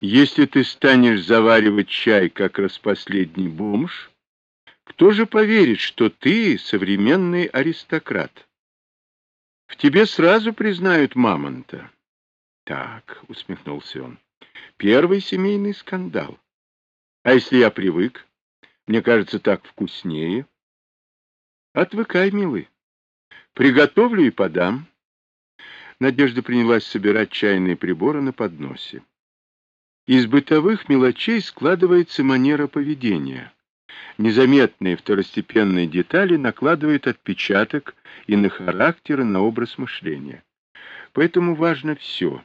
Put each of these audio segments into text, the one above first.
Если ты станешь заваривать чай, как распоследний бомж, кто же поверит, что ты современный аристократ? В тебе сразу признают мамонта. Так, усмехнулся он, первый семейный скандал. А если я привык? Мне кажется, так вкуснее. Отвыкай, милый. Приготовлю и подам. Надежда принялась собирать чайные приборы на подносе. Из бытовых мелочей складывается манера поведения. Незаметные второстепенные детали накладывают отпечаток и на характер, и на образ мышления. Поэтому важно все.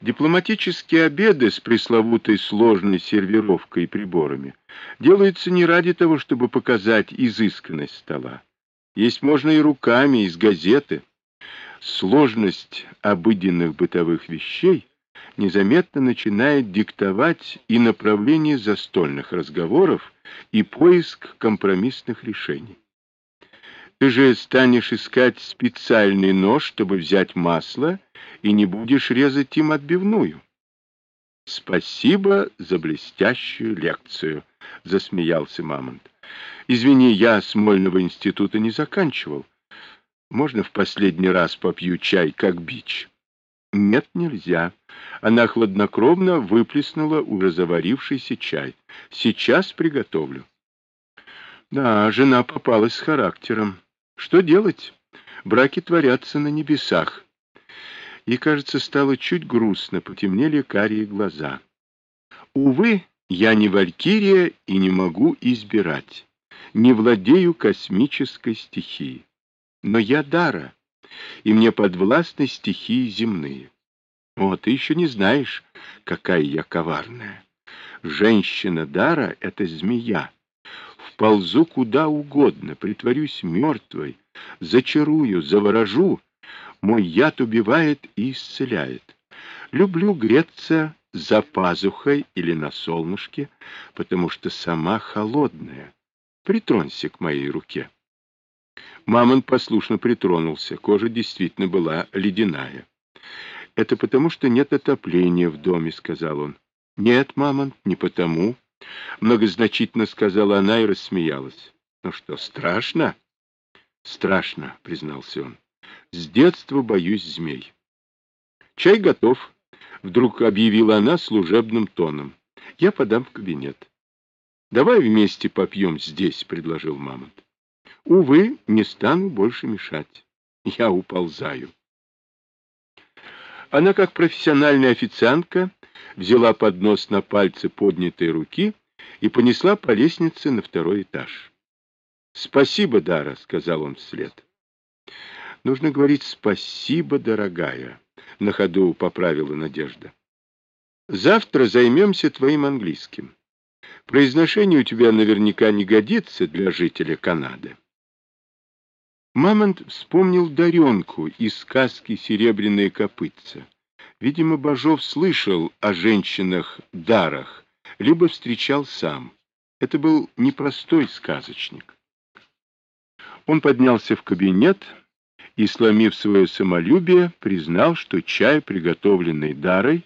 Дипломатические обеды с пресловутой сложной сервировкой и приборами делаются не ради того, чтобы показать изысканность стола. Есть можно и руками, из газеты. Сложность обыденных бытовых вещей незаметно начинает диктовать и направление застольных разговоров, и поиск компромиссных решений. Ты же станешь искать специальный нож, чтобы взять масло, и не будешь резать им отбивную. Спасибо за блестящую лекцию, засмеялся Мамонт. Извини, я Смольного института не заканчивал. Можно в последний раз попью чай, как бич? Нет, нельзя. Она хладнокровно выплеснула уже заварившийся чай. Сейчас приготовлю. Да, жена попалась с характером. Что делать? Браки творятся на небесах. И, кажется, стало чуть грустно, потемнели карие глаза. Увы, я не валькирия и не могу избирать. Не владею космической стихией. Но я Дара, и мне подвластны стихии земные. О, ты еще не знаешь, какая я коварная. Женщина Дара — это змея. Вползу куда угодно, притворюсь мертвой, зачарую, заворожу. Мой яд убивает и исцеляет. Люблю греться за пазухой или на солнышке, потому что сама холодная. Притронься к моей руке. Мамонт послушно притронулся. Кожа действительно была ледяная. «Это потому, что нет отопления в доме», — сказал он. «Нет, мамонт, не потому», — многозначительно сказала она и рассмеялась. «Ну что, страшно?» «Страшно», — признался он. «С детства боюсь змей». «Чай готов», — вдруг объявила она служебным тоном. «Я подам в кабинет». «Давай вместе попьем здесь», — предложил мамонт. «Увы, не стану больше мешать. Я уползаю». Она, как профессиональная официантка, взяла поднос на пальцы поднятой руки и понесла по лестнице на второй этаж. «Спасибо, Дара», — сказал он вслед. «Нужно говорить «спасибо, дорогая», — на ходу поправила Надежда. «Завтра займемся твоим английским. Произношение у тебя наверняка не годится для жителя Канады». Мамонт вспомнил Даренку из сказки «Серебряные копытца». Видимо, Бажов слышал о женщинах-дарах, либо встречал сам. Это был непростой сказочник. Он поднялся в кабинет и, сломив свое самолюбие, признал, что чай, приготовленный Дарой,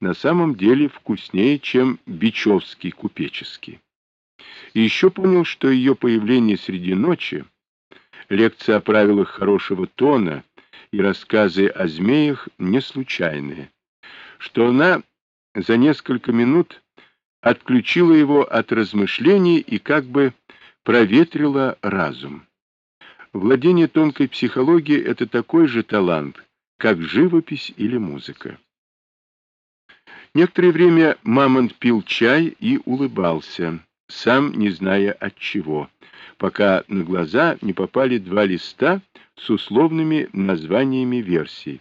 на самом деле вкуснее, чем бичевский купеческий. И еще понял, что ее появление среди ночи лекции о правилах хорошего тона и рассказы о змеях не случайные, что она за несколько минут отключила его от размышлений и как бы проветрила разум. Владение тонкой психологией — это такой же талант, как живопись или музыка. Некоторое время Мамонт пил чай и улыбался, сам не зная от чего пока на глаза не попали два листа с условными названиями версий.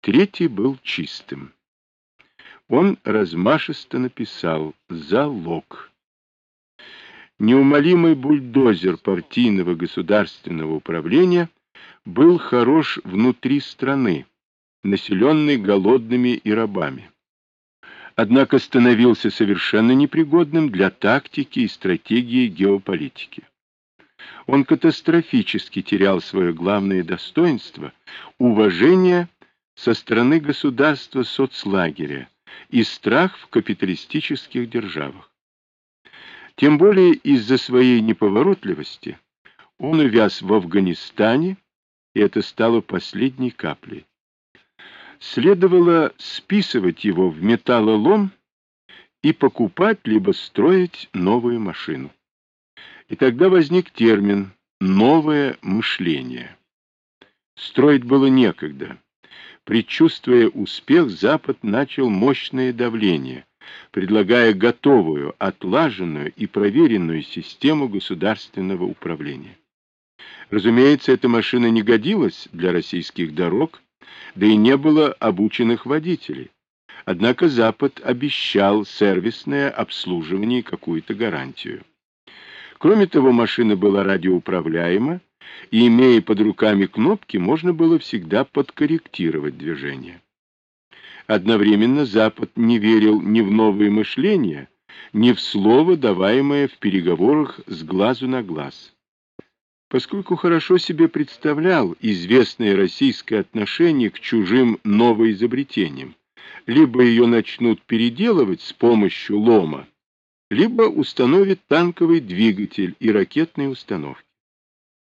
Третий был чистым. Он размашисто написал «Залог». Неумолимый бульдозер партийного государственного управления был хорош внутри страны, населенной голодными и рабами. Однако становился совершенно непригодным для тактики и стратегии геополитики он катастрофически терял свое главное достоинство — уважение со стороны государства соцлагеря, и страх в капиталистических державах. Тем более из-за своей неповоротливости он увяз в Афганистане, и это стало последней каплей. Следовало списывать его в металлолом и покупать либо строить новую машину. И тогда возник термин «новое мышление». Строить было некогда. Предчувствуя успех, Запад начал мощное давление, предлагая готовую, отлаженную и проверенную систему государственного управления. Разумеется, эта машина не годилась для российских дорог, да и не было обученных водителей. Однако Запад обещал сервисное обслуживание и какую-то гарантию. Кроме того, машина была радиоуправляема, и, имея под руками кнопки, можно было всегда подкорректировать движение. Одновременно Запад не верил ни в новые мышления, ни в слово, даваемое в переговорах с глазу на глаз. Поскольку хорошо себе представлял известное российское отношение к чужим новоизобретениям, либо ее начнут переделывать с помощью лома, либо установят танковый двигатель и ракетные установки.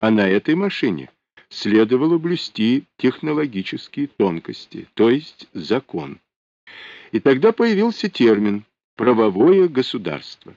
А на этой машине следовало блюсти технологические тонкости, то есть закон. И тогда появился термин «правовое государство».